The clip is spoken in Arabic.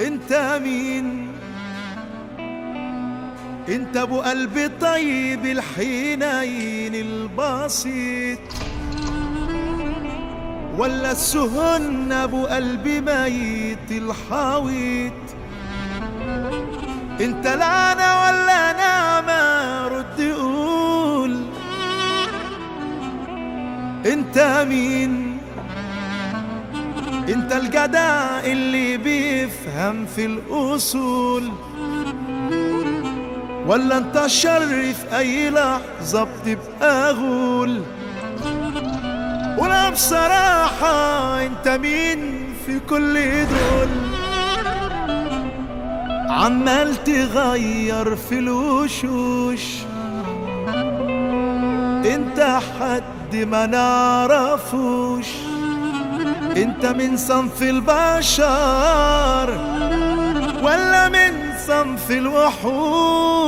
انت مين؟ انت ابو قلب طيب الحنين البسيط. ولا السهن ابو قلب ميت الحويط. انت لعنة ولا نعمة رد قول انت مين؟ انت الجدع اللي بيفهم في الأصول. ولا انت الشر في أي لحظة بتبقى غول. ولا بصراحة انت مين في كل دول. عمال تغير في الوشوش. انت حد ما نعرفوش. انت من صنف البشر ولا من صنف الوحوش.